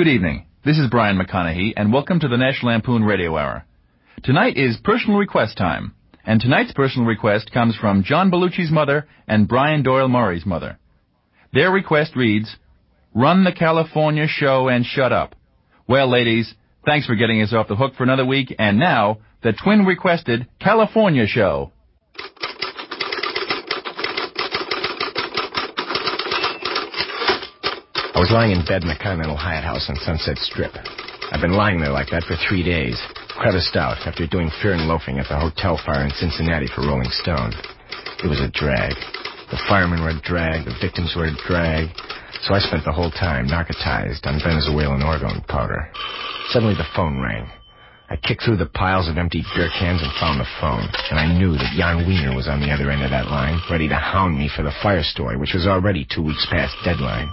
Good evening. This is Brian McConnachie, and welcome to the National Lampoon Radio Hour. Tonight is personal request time, and tonight's personal request comes from John Belushi's mother and Brian Doyle Murray's mother. Their request reads, Run the California show and shut up. Well, ladies, thanks for getting us off the hook for another week, and now, the twin requested California show. I was lying in bed in the Continental Hyatt House on Sunset Strip. I've been lying there like that for three days, creviced out after doing fear and loafing at the hotel fire in Cincinnati for Rolling Stone. It was a drag. The firemen were a drag, the victims were a drag, so I spent the whole time narcotized on Venezuelan orgone powder. Suddenly the phone rang. I kicked through the piles of empty beer cans and found the phone, and I knew that Jann Wenner was on the other end of that line, ready to hound me for the fire story, which was already two weeks past deadline.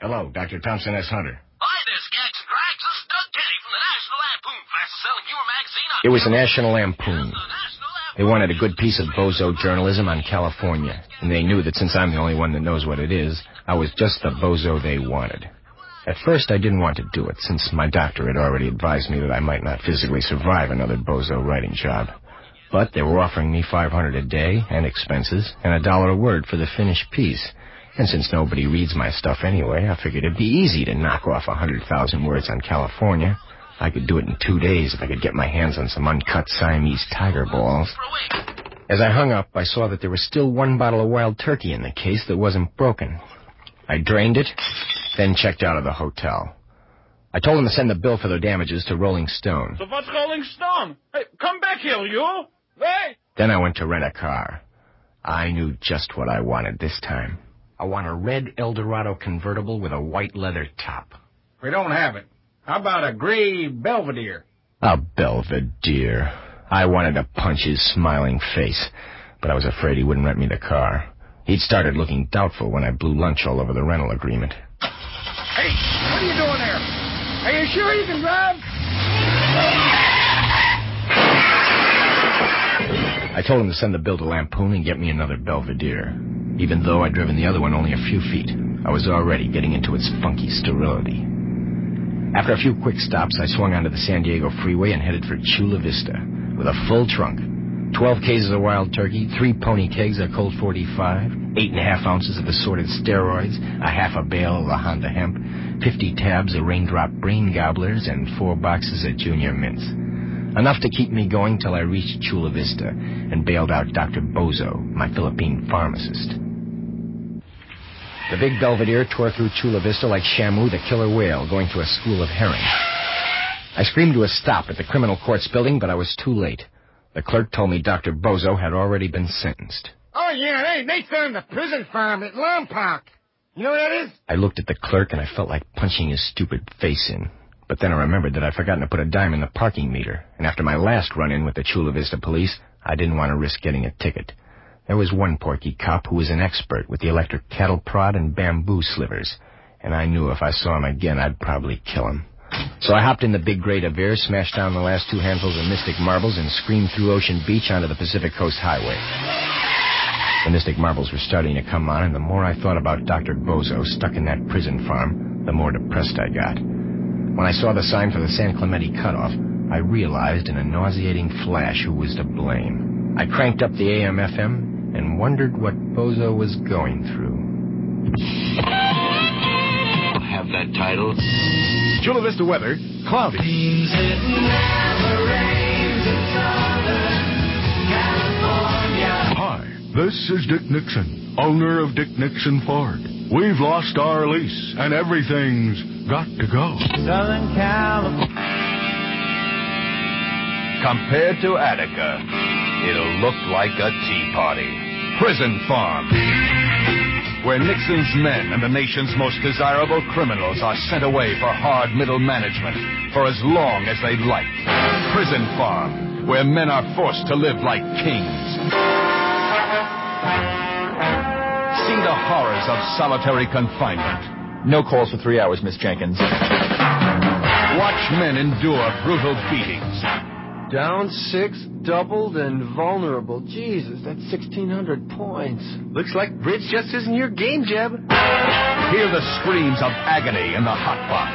Hello, Dr. Thompson S. Hunter. Hi there, Skaggs and Drags. This is Doug Kenney from the National Lampoon, fastest selling humor magazine on It was the National Lampoon. The National Lampoon. They wanted a good piece of bozo journalism on California, and they knew that since I'm the only one that knows what it is, I was just the bozo they wanted. At first, I didn't want to do it, since my doctor had already advised me that I might not physically survive another bozo writing job. But they were offering me 500 a day and expenses, and a dollar a word for the finished piece. And since nobody reads my stuff anyway, I figured it'd be easy to knock off a 100,000 words on California. I could do it in two days if I could get my hands on some uncut Siamese tiger balls. As I hung up, I saw that there was still one bottle of wild turkey in the case that wasn't broken. I drained it, then checked out of the hotel. I told them to send the bill for their damages to Rolling Stone. So what's Rolling Stone? Hey, come back here, you! Hey! Then I went to rent a car. I knew just what I wanted this time. I want a red Eldorado convertible with a white leather top. We don't have it. How about a gray Belvedere? A Belvedere. I wanted to punch his smiling face, but I was afraid he wouldn't rent me the car. He'd started looking doubtful when I blew lunch all over the rental agreement. Hey, what are you doing there? Are you sure you can drive? I told him to send the bill to Lampoon and get me another Belvedere. Even though I'd driven the other one only a few feet, I was already getting into its funky sterility. After a few quick stops, I swung onto the San Diego freeway and headed for Chula Vista with a full trunk. Twelve cases of wild turkey, three pony kegs of Colt 45, eight and a half ounces of assorted steroids, a half a bale of La Honda hemp, fifty tabs of raindrop brain gobblers, and four boxes of junior mints. Enough to keep me going till I reached Chula Vista and bailed out Dr. Bozo, my Philippine pharmacist. The big Belvedere tore through Chula Vista like Shamu, the killer whale, going through a school of herring. I screamed to a stop at the criminal courts building, but I was too late. The clerk told me Dr. Bozo had already been sentenced. Oh, yeah, they, they found the prison farm at Lompoc. You know what that is? I looked at the clerk and I felt like punching his stupid face in. But then I remembered that I'd forgotten to put a dime in the parking meter, and after my last run-in with the Chula Vista police, I didn't want to risk getting a ticket. There was one porky cop who was an expert with the electric cattle prod and bamboo slivers, and I knew if I saw him again, I'd probably kill him. So I hopped in the big gray Devere, smashed down the last two handfuls of Mystic Marbles, and screamed through Ocean Beach onto the Pacific Coast Highway. The Mystic Marbles were starting to come on, and the more I thought about Dr. Bozo stuck in that prison farm, the more depressed I got. When I saw the sign for the San Clemente cutoff, I realized in a nauseating flash who was to blame. I cranked up the AM FM and wondered what Bozo was going through. Have that title. Chula Vista weather, cloudy. Hi, this is Dick Nixon, owner of Dick Nixon Ford. We've lost our lease, and everything's got to go. Southern California. Compared to Attica, it'll look like a tea party. Prison Farm. Where Nixon's men and the nation's most desirable criminals are sent away for hard middle management for as long as they like. Prison Farm, where men are forced to live like kings. See the horrors of solitary confinement. No calls for three hours, Miss Jenkins. Watch men endure brutal beatings. Down six, doubled, and vulnerable. Jesus, that's 1,600 points. Looks like bridge just isn't your game, Jeb. Hear the screams of agony in the hot box.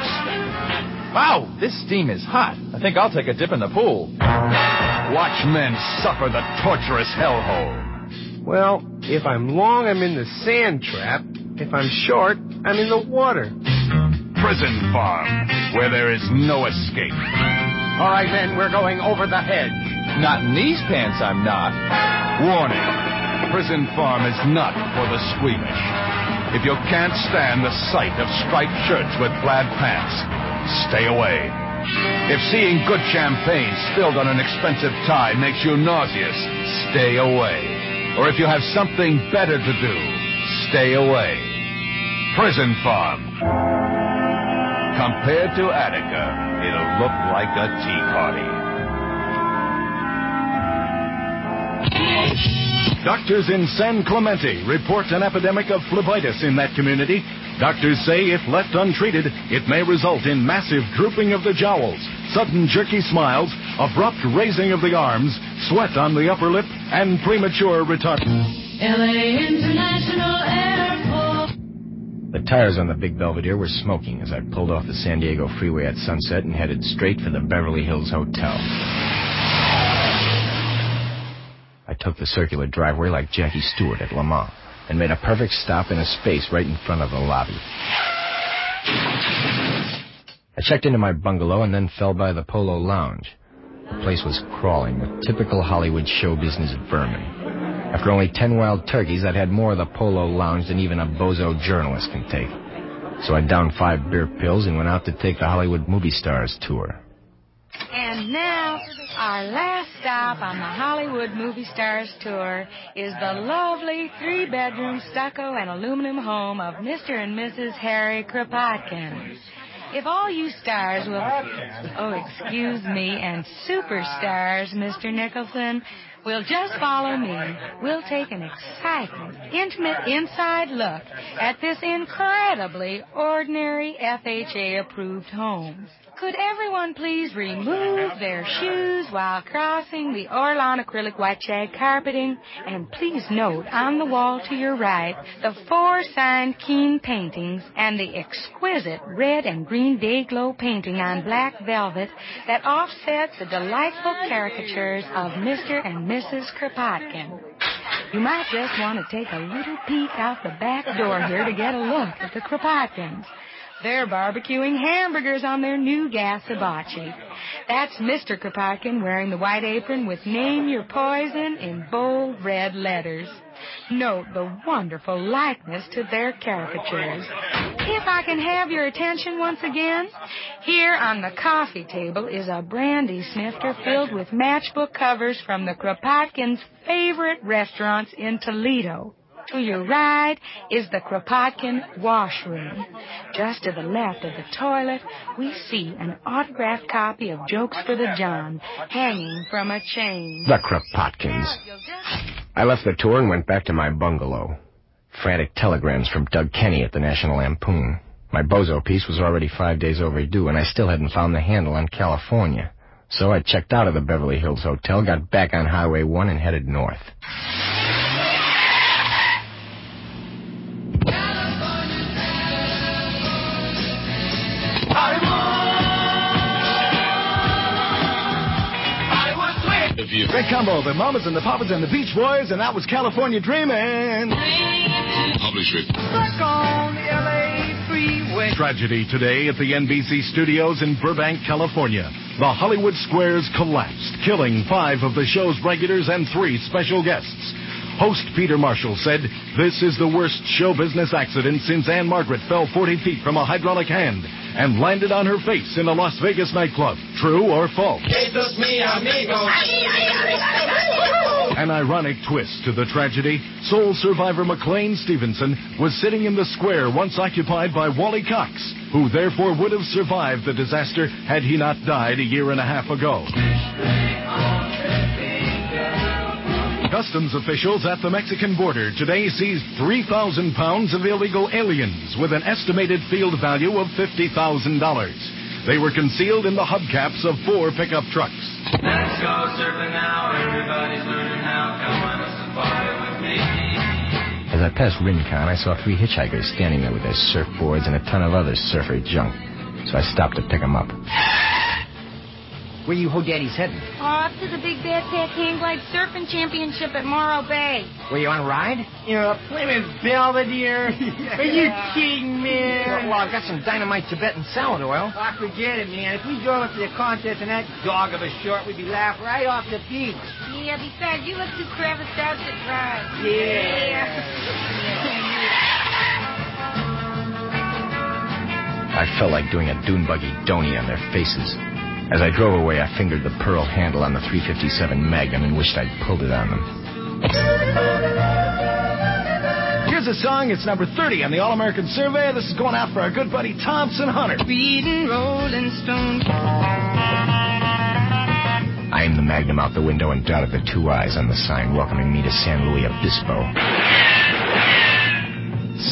Wow, this steam is hot. I think I'll take a dip in the pool. Watch men suffer the torturous hellhole. Well, if I'm long, I'm in the sand trap. If I'm short, I'm in the water. Prison farm, where there is no escape. All right, then, we're going over the hedge. Not in these pants, I'm not. Warning, prison farm is not for the squeamish. If you can't stand the sight of striped shirts with plaid pants, stay away. If seeing good champagne spilled on an expensive tie makes you nauseous, stay away. Or if you have something better to do, stay away. Prison Farm. Compared to Attica, it'll look like a tea party. Doctors in San Clemente report an epidemic of phlebitis in that community. Doctors say if left untreated, it may result in massive drooping of the jowls, sudden jerky smiles, abrupt raising of the arms, sweat on the upper lip, and premature retirement. LA International. The tires on the big Belvedere were smoking as I pulled off the San Diego freeway at sunset and headed straight for the Beverly Hills Hotel. I took the circular driveway like Jackie Stewart at Le Mans and made a perfect stop in a space right in front of the lobby. I checked into my bungalow and then fell by the Polo Lounge. The place was crawling with typical Hollywood show business vermin. After only ten wild turkeys, I'd had more of the Polo Lounge than even a bozo journalist can take. So I downed five beer pills and went out to take the Hollywood movie stars tour. And now, our last stop on the Hollywood Movie Stars Tour is the lovely three bedroom stucco and aluminum home of Mr. and Mrs. Harry Kropotkin. If all you stars will, oh, excuse me, and superstars, Mr. Nicholson, will just follow me, we'll take an exciting, intimate inside look at this incredibly ordinary FHA approved home. Could everyone please remove their shoes while crossing the Orlon acrylic white shag carpeting? And please note on the wall to your right the four signed Keane paintings and the exquisite red and green day glow painting on black velvet that offsets the delightful caricatures of Mr. and Mrs. Kropotkin. You might just want to take a little peek out the back door here to get a look at the Kropotkins. They're barbecuing hamburgers on their new gas hibachi. That's Mr. Kropotkin wearing the white apron with Name Your Poison in bold red letters. Note the wonderful likeness to their caricatures. If I can have your attention once again, here on the coffee table is a brandy snifter filled with matchbook covers from the Kropotkins' favorite restaurants in Toledo. To your right is the Kropotkin washroom. Just to the left of the toilet, we see an autographed copy of Jokes for the John hanging from a chain. The Kropotkins. I left the tour and went back to my bungalow. Frantic telegrams from Doug Kenney at the National Lampoon. My bozo piece was already five days overdue, and I still hadn't found the handle on California. So I checked out of the Beverly Hills Hotel, got back on Highway 1, and headed north. Great combo. The Mamas and the Papas and the Beach Boys, and that was California Dreamin'. Publish it. Stuck on the LA freeway. Tragedy today at the NBC studios in Burbank, California. The Hollywood Squares collapsed, killing five of the show's regulars and three special guests. Host Peter Marshall said, This is the worst show business accident since Ann-Margret fell 40 feet from a hydraulic hand and landed on her face in a Las Vegas nightclub. True or false? An ironic twist to the tragedy. Sole survivor McLean Stevenson was sitting in the square once occupied by Wally Cox, who therefore would have survived the disaster had he not died a year and a half ago. Customs officials at the Mexican border today seized 3,000 pounds of illegal aliens with an estimated field value of $50,000. They were concealed in the hubcaps of four pickup trucks. Let's go surfing now. Everybody's learning how. Come on a safari with me. As I passed Rincon, I saw three hitchhikers standing there with their surfboards and a ton of other surfer junk. so I stopped to pick them up. Where you ho Daddy's heading? Off to the big Bad backpack hang glide surfing championship at Morro Bay. Were you on a ride? You know, a Plymouth Belvedere. Are you kidding, man? Well, I've got some dynamite Tibetan salad oil. I forget it, man. If we drove up to the contest in that dog of a short, we'd be laughed right off the beach. Yeah, besides, you look too creviced out to drive. Yeah. I felt like doing a dune buggy donny on their faces. As I drove away, I fingered the pearl handle on the 357 Magnum and wished I'd pulled it on them. Here's a song. It's number 30 on the All American Survey. This is going out for our good buddy Thompson Hunter. Reading Rolling Stone. I aimed the Magnum out the window and dotted the two eyes on the sign welcoming me to San Luis Obispo.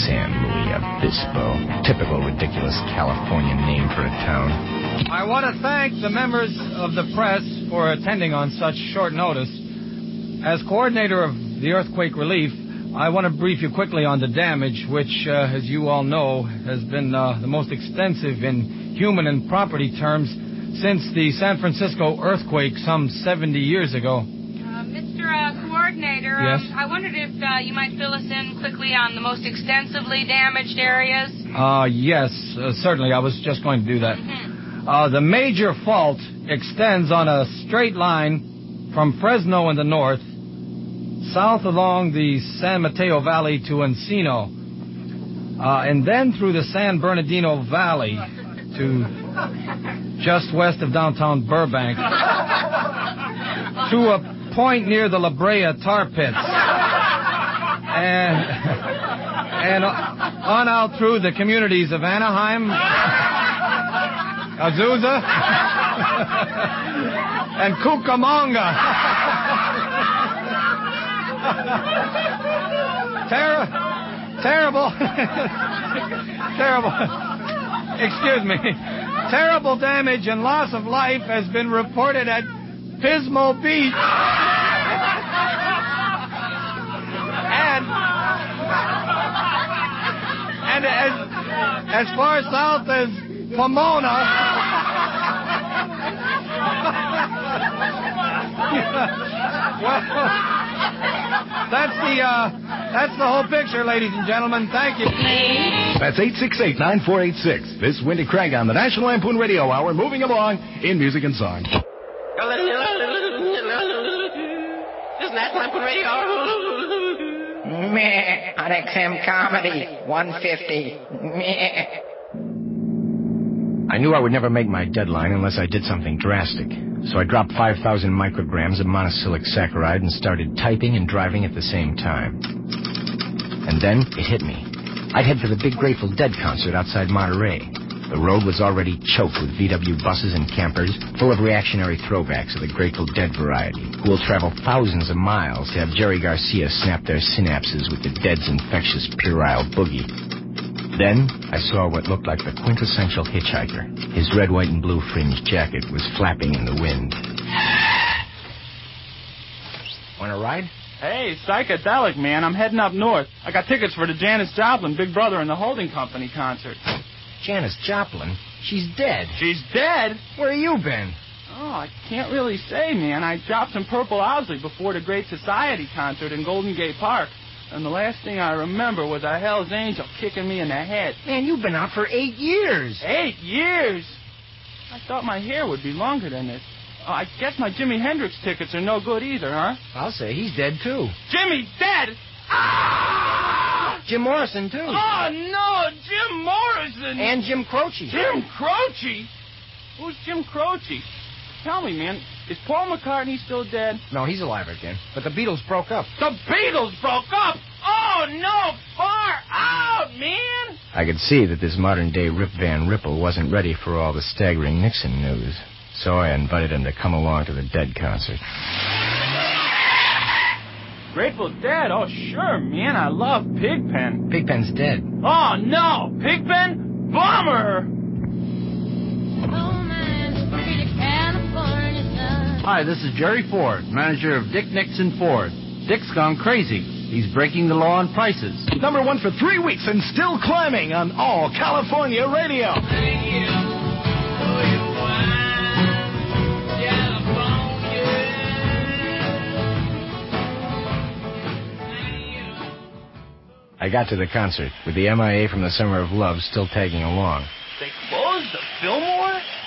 San Luis Obispo. Typical ridiculous California name for a town. I want to thank the members of the press for attending on such short notice. As coordinator of the earthquake relief, I want to brief you quickly on the damage, which, uh, as you all know, has been uh, the most extensive in human and property terms since the San Francisco earthquake some 70 years ago. Uh, Mr. Uh, Coordinator, Yes? um, I wondered if uh, you might fill us in quickly on the most extensively damaged areas. Uh, yes, uh, certainly. I was just going to do that. Uh, the major fault extends on a straight line from Fresno in the north, south along the San Mateo Valley to Encino, uh, and then through the San Bernardino Valley to just west of downtown Burbank to a point near the La Brea tar pits. And, and on out through the communities of Anaheim, Azusa, and Cucamonga. Ter- terrible. terrible. Excuse me. Terrible damage and loss of life has been reported at Pismo Beach. And and as as far south as Pomona. Well, that's the uh, that's the whole picture, ladies and gentlemen. Thank you. That's 868-9486. This Wendy Craig on the National Lampoon Radio Hour, moving along in music and song. This National Lampoon Radio. Meh, on XM Comedy, 150. Meh. I knew I would never make my deadline unless I did something drastic. So I dropped 5,000 micrograms of monocylic saccharide and started typing and driving at the same time. And then it hit me. I'd head for the big Grateful Dead concert outside Monterey. The road was already choked with VW buses and campers full of reactionary throwbacks of the Grateful Dead variety, who will travel thousands of miles to have Jerry Garcia snap their synapses with the Dead's infectious puerile boogie. Then I saw what looked like the quintessential hitchhiker. His red, white, and blue fringed jacket was flapping in the wind. Want to ride? Hey, psychedelic, man. I'm heading up north. I got tickets for the Janis Joplin Big Brother and the Holding Company concert. Janis Joplin? She's dead. She's dead? Where have you been? Oh, I can't really say, man. I dropped some Purple Owsley before the Great Society concert in Golden Gate Park. And the last thing I remember was a Hell's Angel kicking me in the head. Man, you've been out for eight years. Eight years? I thought my hair would be longer than this. Oh, I guess my Jimi Hendrix tickets are no good either, huh? I'll say he's dead, too. Jimmy dead? Ah! Jim Morrison, too. Oh, no, Jim Morrison. And Jim Croce. Jim Croce? Who's Jim Croce? Tell me, man, is Paul McCartney still dead? No, he's alive again. But the Beatles broke up. The Beatles broke up? Oh, no, far out, man. I could see that this modern day Rip Van Ripple wasn't ready for all the staggering Nixon news. So I invited him to come along to the Dead concert. Grateful Dead? Oh, sure, man. I love Pigpen. Pigpen's dead. Oh, no. Pigpen? Bummer. Hi, this is Jerry Ford, manager of Dick Nixon Ford. Dick's gone crazy. He's breaking the law on prices. Number one for three weeks and still climbing on all California radio. I got to the concert with the MIA from the Summer of Love still tagging along.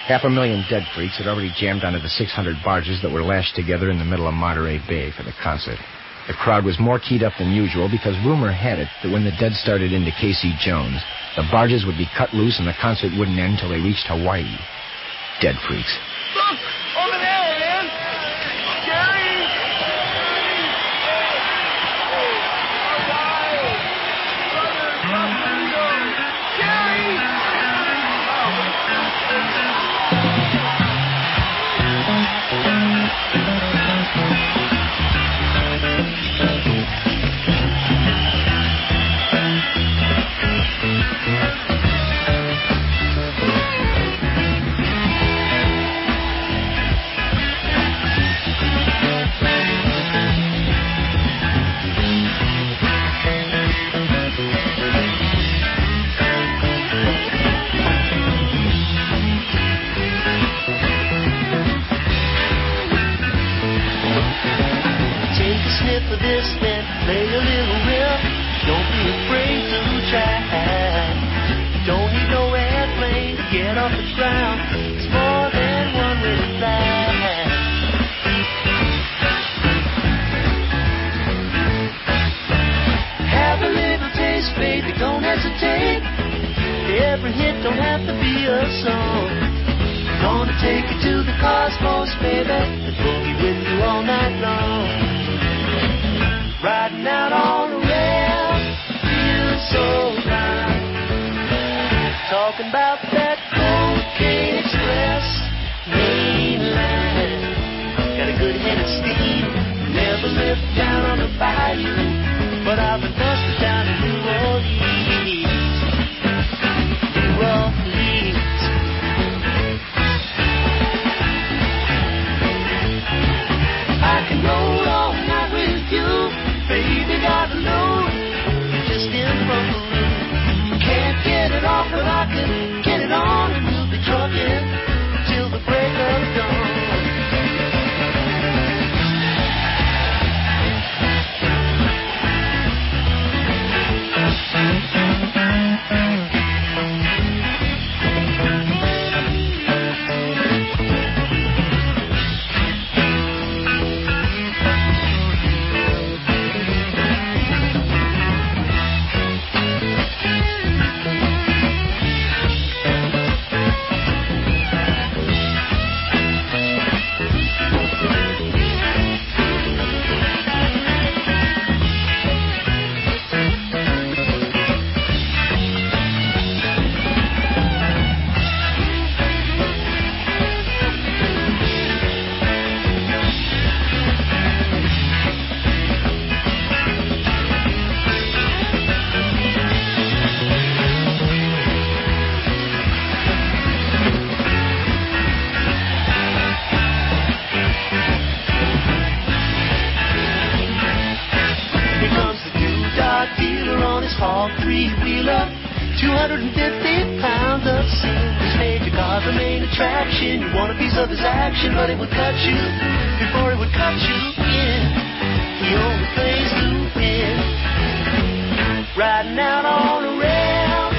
Half a million dead freaks had already jammed onto the 600 barges that were lashed together in the middle of Monterey Bay for the concert. The crowd was more keyed up than usual because rumor had it that when the dead started into Casey Jones, the barges would be cut loose and the concert wouldn't end until they reached Hawaii. Dead freaks. Of this, then play a little riff. Don't be afraid to try. Don't need no airplane to get off the ground. It's more than one way to fly. Have a little taste, baby, don't hesitate. Every hit don't have to be a song. Gonna take you to the cosmos, baby, and boogie with you all night long. Riding out on the rail, feels so fine. Talking about that cocaine express main line. Got a good head of steam, never lived down on the bayou, but I've been busted down Hawk three-wheeler. 250 pounds of sin. His major car's the main attraction. You want a piece of his action, but it would cut you before it would cut you in. He only plays to win. Riding out on a rail,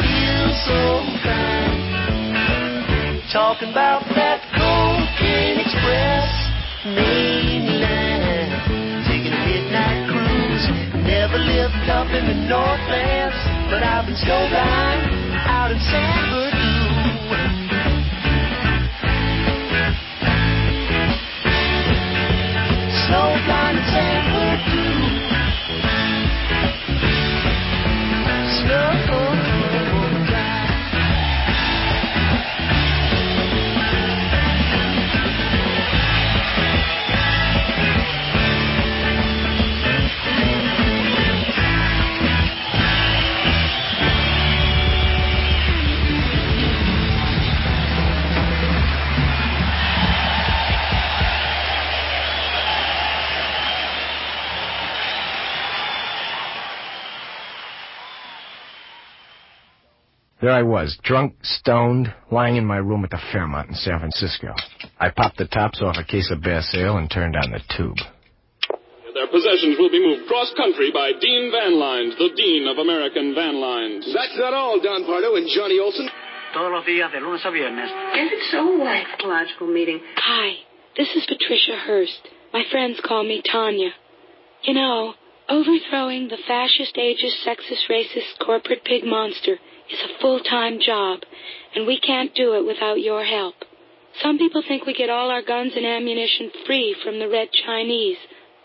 feels so fine. Talking about that cocaine express mainline. Never lived up in the Northlands, but I've been snowbound out in San Bernardino. Snowblind in San Bernardino. There I was, drunk, stoned, lying in my room at the Fairmont in San Francisco. I popped the tops off a case of Bass Ale and turned on the tube. Their possessions will be moved cross-country by Dean Van Lines, the Dean of American Van Lines. That's not all, Don Pardo and Johnny Olson. Todos los días de lunes a viernes. Is it so what? Logical meeting. Hi, this is Patricia Hearst. My friends call me Tania. You know, overthrowing the fascist, ageist, sexist, racist, corporate pig monster is a full-time job, and we can't do it without your help. Some people think we get all our guns and ammunition free from the Red Chinese,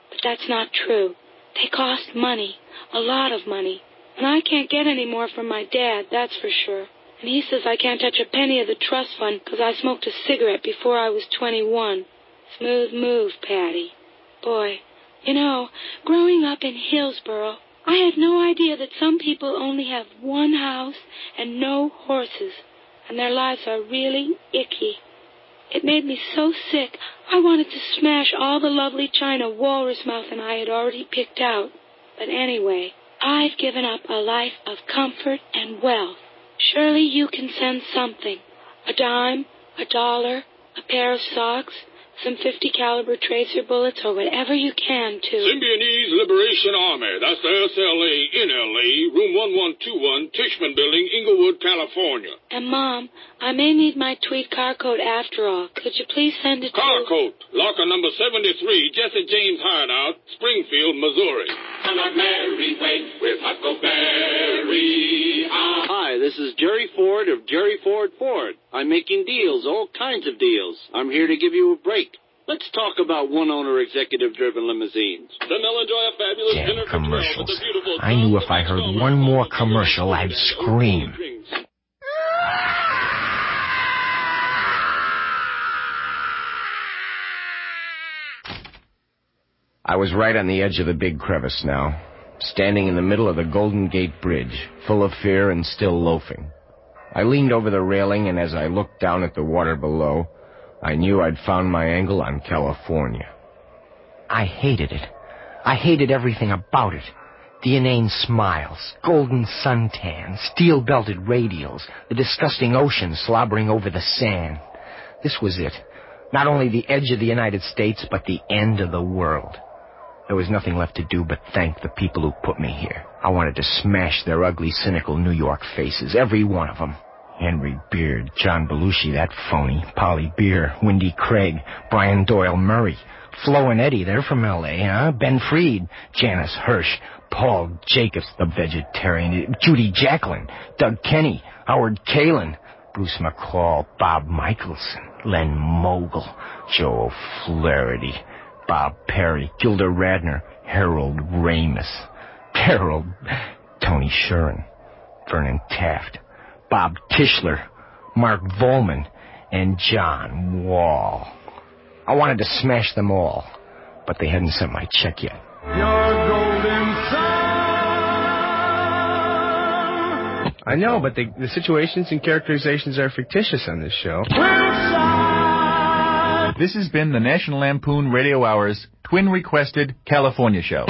but that's not true. They cost money, a lot of money, and I can't get any more from my dad, that's for sure. And he says I can't touch a penny of the trust fund because I smoked a cigarette before I was 21. Smooth move, Patty. Boy, you know, growing up in Hillsborough, I had no idea that some people only have one house and no horses, and their lives are really icky. It made me so sick, I wanted to smash all the lovely china walrus mountain I had already picked out. But anyway, I've given up a life of comfort and wealth. Surely you can send something. A dime, a dollar, a pair of socks, some 50 caliber tracer bullets, or whatever you can to. Symbionese Liberation Army. That's the SLA in LA, room 1121, Tishman Building, Inglewood, California. And Mom, I may need my tweed car coat after all. Could you please send it Car to... coat, locker number 73, Jesse James Hideout, Springfield, Missouri. On a merry way with Huckleberry. Hi, this is Jerry Ford of Jerry Ford Ford. I'm making deals, all kinds of deals. I'm here to give you a break. Let's talk about one owner executive driven limousines. Then they'll enjoy a fabulous Damn dinner for 12 at commercials. the beautiful I knew if I heard one more commercial, I'd scream. I was right on the edge of the big crevice now, standing in the middle of the Golden Gate Bridge, full of fear and still loafing. I leaned over the railing, and as I looked down at the water below, I knew I'd found my angle on California. I hated it. I hated everything about it. The inane smiles, golden suntans, steel-belted radials, the disgusting ocean slobbering over the sand. This was it. Not only the edge of the United States, but the end of the world. There was nothing left to do but thank the people who put me here. I wanted to smash their ugly, cynical New York faces, every one of them. Henry Beard, John Belushi, that phony, Polly Beer, Wendy Craig, Brian Doyle Murray, Flo and Eddie, they're from L.A., huh? Ben Freed, Janis Hirsch, Paul Jacobs, the vegetarian, Judy Jacklin, Doug Kenney, Howard Kaylan, Bruce McCall, Bob Michelson, Len Mogel, Joe Flaherty, Bob Perry, Gilda Radner, Harold Ramis, Harold, Tony Scheuren, Vernon Taft, Bob Tischler, Mark Volman, and John Wall. I wanted to smash them all, but they hadn't sent my check yet. Your golden I know, but the, the situations and characterizations are fictitious on this show. This has been the National Lampoon Radio Hour's twin requested California show.